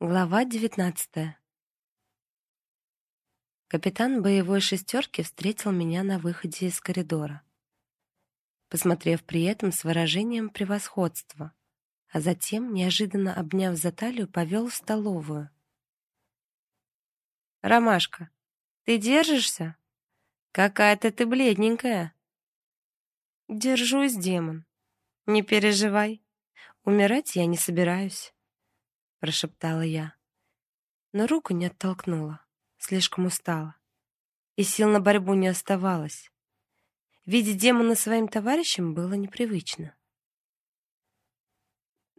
Глава девятнадцатая. Капитан боевой шестерки встретил меня на выходе из коридора, посмотрев при этом с выражением превосходства, а затем, неожиданно обняв за талию, повел в столовую. «Ромашка, ты держишься? Какая-то ты бледненькая». «Держусь, демон. Не переживай. Умирать я не собираюсь» прошептала я. Но руку не оттолкнула, слишком устала. И сил на борьбу не оставалось. Видеть демона своим товарищем было непривычно.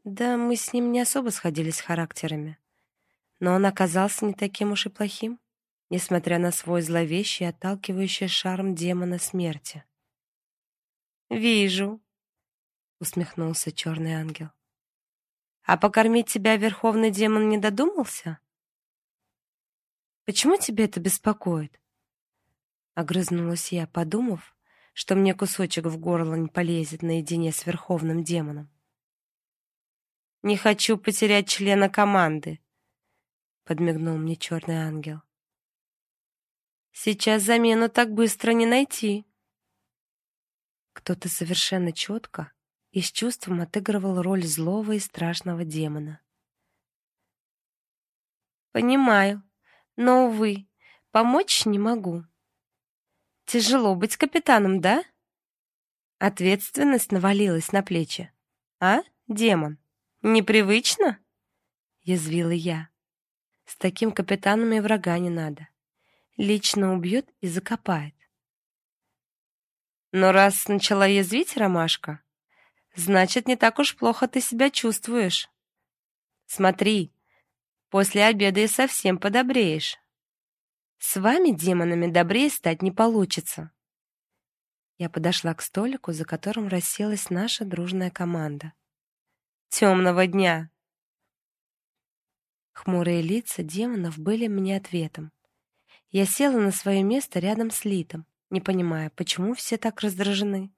Да, мы с ним не особо сходились характерами, но он оказался не таким уж и плохим, несмотря на свой зловещий, отталкивающий шарм демона смерти. «Вижу», — усмехнулся черный ангел. А покормить тебя верховный демон не додумался? Почему тебя это беспокоит? Огрызнулась я, подумав, что мне кусочек в горло не полезет наедине с верховным демоном. Не хочу потерять члена команды, подмигнул мне черный ангел. Сейчас замену так быстро не найти. Кто-то совершенно четко и с чувством отыгрывал роль злого и страшного демона. Понимаю, но увы, помочь не могу. Тяжело быть капитаном, да? Ответственность навалилась на плечи. А, демон, непривычно? язвила я. С таким капитаном и врага не надо. Лично убьет и закопает. Но раз начала язвить Ромашка, Значит, не так уж плохо ты себя чувствуешь. Смотри, после обеда и совсем подобреешь. С вами, демонами, добрее стать не получится. Я подошла к столику, за которым расселась наша дружная команда. Темного дня. Хмурые лица демонов были мне ответом. Я села на свое место рядом с Литом, не понимая, почему все так раздражены.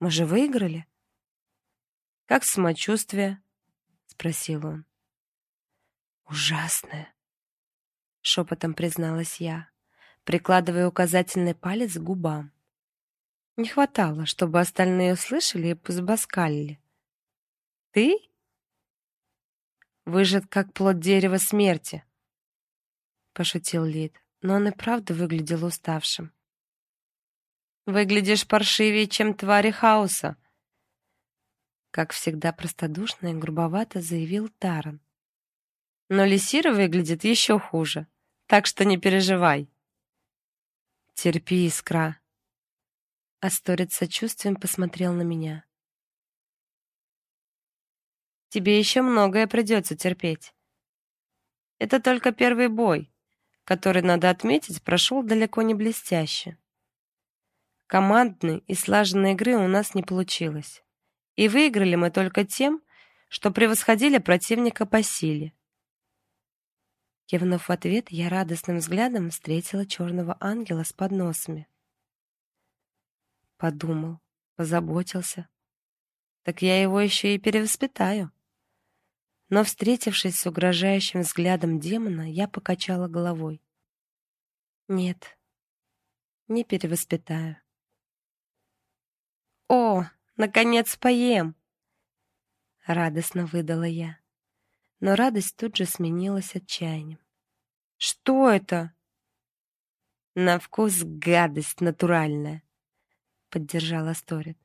Мы же выиграли. Как самочувствие? спросил он. Ужасное, шепотом призналась я, прикладывая указательный палец к губам. Не хватало, чтобы остальные услышали и позабаскалили. Ты? Выжат как плод дерева смерти, пошутил Лид, но он и правда выглядел уставшим. Выглядишь паршивее, чем твари хаоса, как всегда простодушно и грубовато заявил Таран. Но Лисира выглядит еще хуже, так что не переживай. Терпи, Искра. Асторец сочувствием посмотрел на меня. Тебе еще многое придется терпеть. Это только первый бой, который, надо отметить, прошел далеко не блестяще. Командной и слаженной игры у нас не получилось. И выиграли мы только тем, что превосходили противника по силе. Кивнув в ответ, я радостным взглядом встретила черного ангела с подносами. Подумал, позаботился. Так я его еще и перевоспитаю. Но, встретившись с угрожающим взглядом демона, я покачала головой. Нет, не перевоспитаю. О, Наконец поем!» Радостно выдала я. Но радость тут же сменилась отчаянием. «Что это?» «На вкус гадость натуральная», — поддержала Сторит.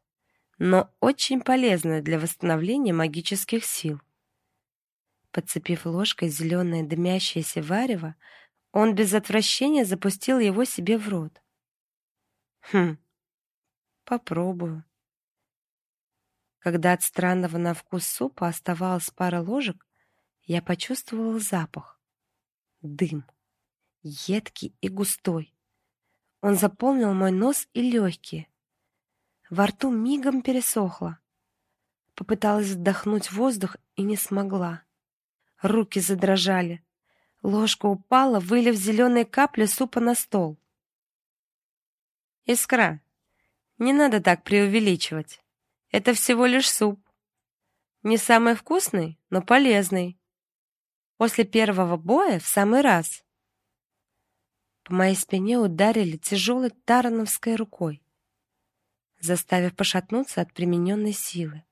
«Но очень полезная для восстановления магических сил». Подцепив ложкой зеленое дымящееся варево, он без отвращения запустил его себе в рот. «Хм, попробую». Когда от странного на вкус супа оставалась пара ложек, я почувствовала запах. Дым. Едкий и густой. Он заполнил мой нос и легкие. Во рту мигом пересохло. Попыталась вдохнуть воздух и не смогла. Руки задрожали. Ложка упала, вылив зеленые капли супа на стол. Искра. Не надо так преувеличивать. Это всего лишь суп. Не самый вкусный, но полезный. После первого боя в самый раз. По моей спине ударили тяжелой тароновской рукой, заставив пошатнуться от примененной силы.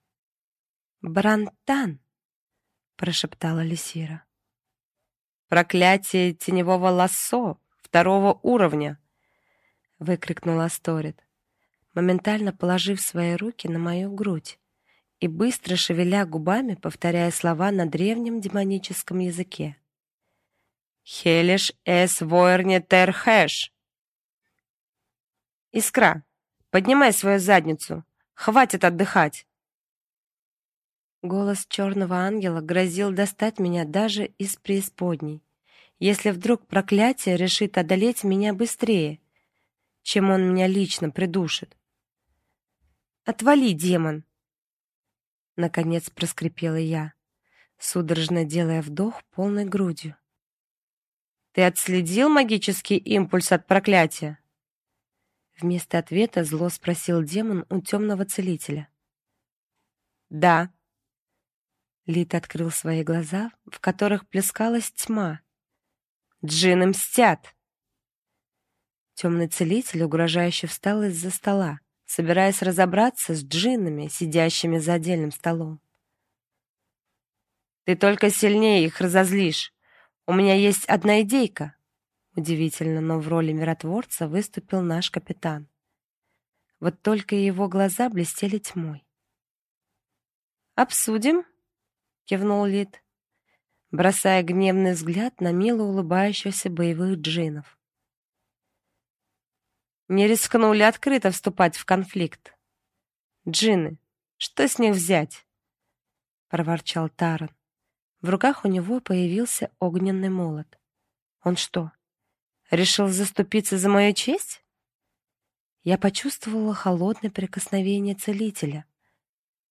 «Брантан!» — прошептала Лисира. «Проклятие теневого лассо второго уровня!» — выкрикнула Асторит, моментально положив свои руки на мою грудь и быстро шевеля губами, повторяя слова на древнем демоническом языке. «Хелиш эс воерне терхэш!» «Искра, поднимай свою задницу! Хватит отдыхать!» Голос черного ангела грозил достать меня даже из преисподней, если вдруг проклятие решит одолеть меня быстрее, чем он меня лично придушит. «Отвали, демон!» Наконец проскрипела я, судорожно делая вдох полной грудью. «Ты отследил магический импульс от проклятия?» Вместо ответа зло спросил демон у темного целителя. «Да», Лит открыл свои глаза, в которых плескалась тьма. «Джинны мстят!» Темный целитель угрожающе встал из-за стола, собираясь разобраться с джиннами, сидящими за отдельным столом. «Ты только сильнее их разозлишь. У меня есть одна идейка». Удивительно, но в роли миротворца выступил наш капитан. Вот только его глаза блестели тьмой. «Обсудим», кивнул Лид, бросая гневный взгляд на мило улыбающихся боевых джинов. Не рискнули открыто вступать в конфликт. Джины, что с них взять? проворчал Таран. В руках у него появился огненный молот. Он что, решил заступиться за мою честь? Я почувствовала холодное прикосновение целителя,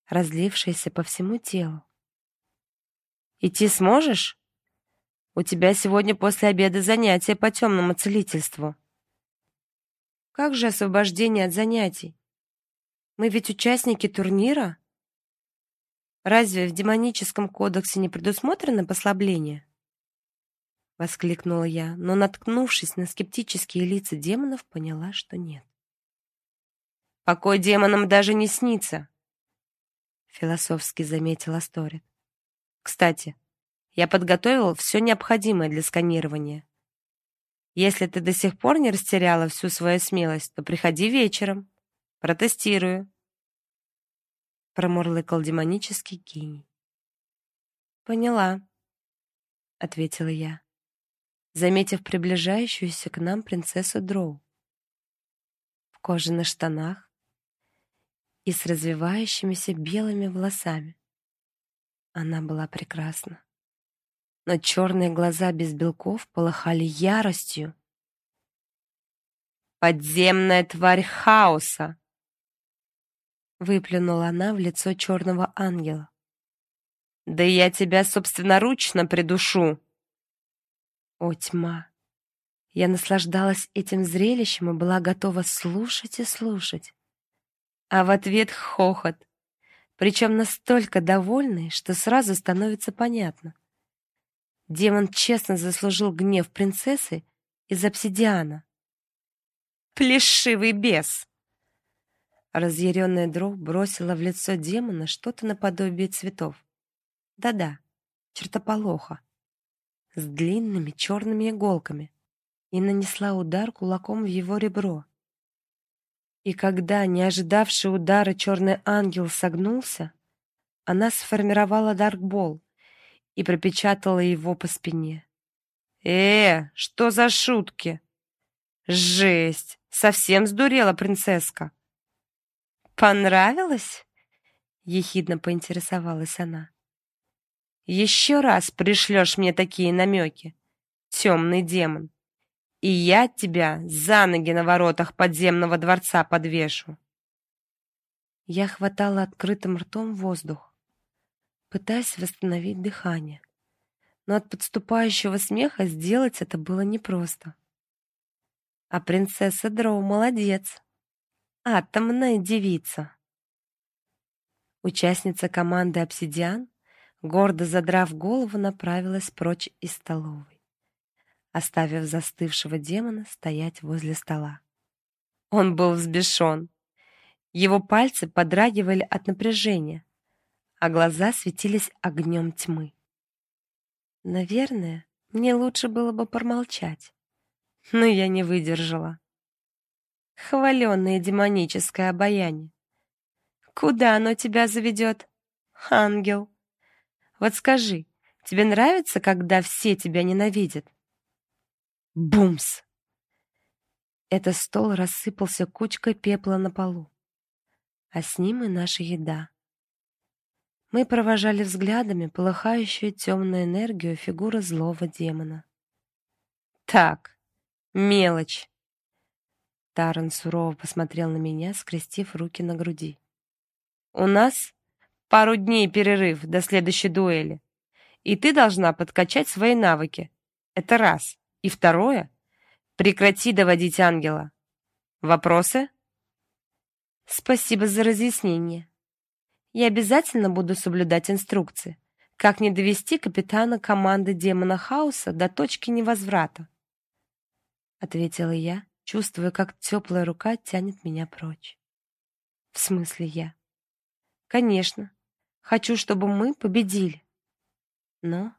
разлившееся по всему телу. Идти сможешь? У тебя сегодня после обеда занятия по темному целительству. Как же освобождение от занятий? Мы ведь участники турнира. Разве в демоническом кодексе не предусмотрено послабление? воскликнула я, но наткнувшись на скептические лица демонов, поняла, что нет. Покой демонам даже не снится, философски заметила Асторет. Кстати, я подготовил все необходимое для сканирования. Если ты до сих пор не растеряла всю свою смелость, то приходи вечером. Протестирую. Промурлыкал демонический гений. Поняла, ответила я, заметив приближающуюся к нам принцессу Дроу. В кожаных штанах и с развивающимися белыми волосами. Она была прекрасна. Но черные глаза без белков полыхали яростью. «Подземная тварь хаоса!» Выплюнула она в лицо черного ангела. «Да я тебя собственноручно придушу!» О, тьма! Я наслаждалась этим зрелищем и была готова слушать и слушать. А в ответ хохот причем настолько довольный, что сразу становится понятно. Демон честно заслужил гнев принцессы из обсидиана. Плешивый бес. Разъяренная дров бросила в лицо демона что-то наподобие цветов. Да-да, чертополоха с длинными черными иголками и нанесла удар кулаком в его ребро. И когда, не ожидавший удара черный ангел согнулся, она сформировала даркбол и пропечатала его по спине. Э, что за шутки? Жесть, совсем сдурела принцесска. Понравилось? ехидно поинтересовалась она. Еще раз пришлешь мне такие намеки, темный демон и я тебя за ноги на воротах подземного дворца подвешу. Я хватала открытым ртом воздух, пытаясь восстановить дыхание. Но от подступающего смеха сделать это было непросто. А принцесса Дроу молодец. Атомная девица. Участница команды Обсидиан гордо задрав голову, направилась прочь из столовой, оставив застывшего демона стоять возле стола. Он был взбешен. Его пальцы подрагивали от напряжения, а глаза светились огнем тьмы. Наверное, мне лучше было бы промолчать, но я не выдержала. Хваленное демоническое обаяние. Куда оно тебя заведет, ангел? Вот скажи, тебе нравится, когда все тебя ненавидят? Бумс! Это стол рассыпался кучкой пепла на полу, а с ним и наша еда. Мы провожали взглядами полыхающую темную энергию фигуры злого демона. Так, мелочь. Таран сурово посмотрел на меня, скрестив руки на груди. У нас пару дней перерыв до следующей дуэли, и ты должна подкачать свои навыки. Это раз. И второе Прекрати доводить ангела. Вопросы? Спасибо за разъяснение. Я обязательно буду соблюдать инструкции, как не довести капитана команды Демона Хаоса до точки невозврата. Ответила я, чувствуя, как теплая рука тянет меня прочь. В смысле я? Конечно, хочу, чтобы мы победили. Но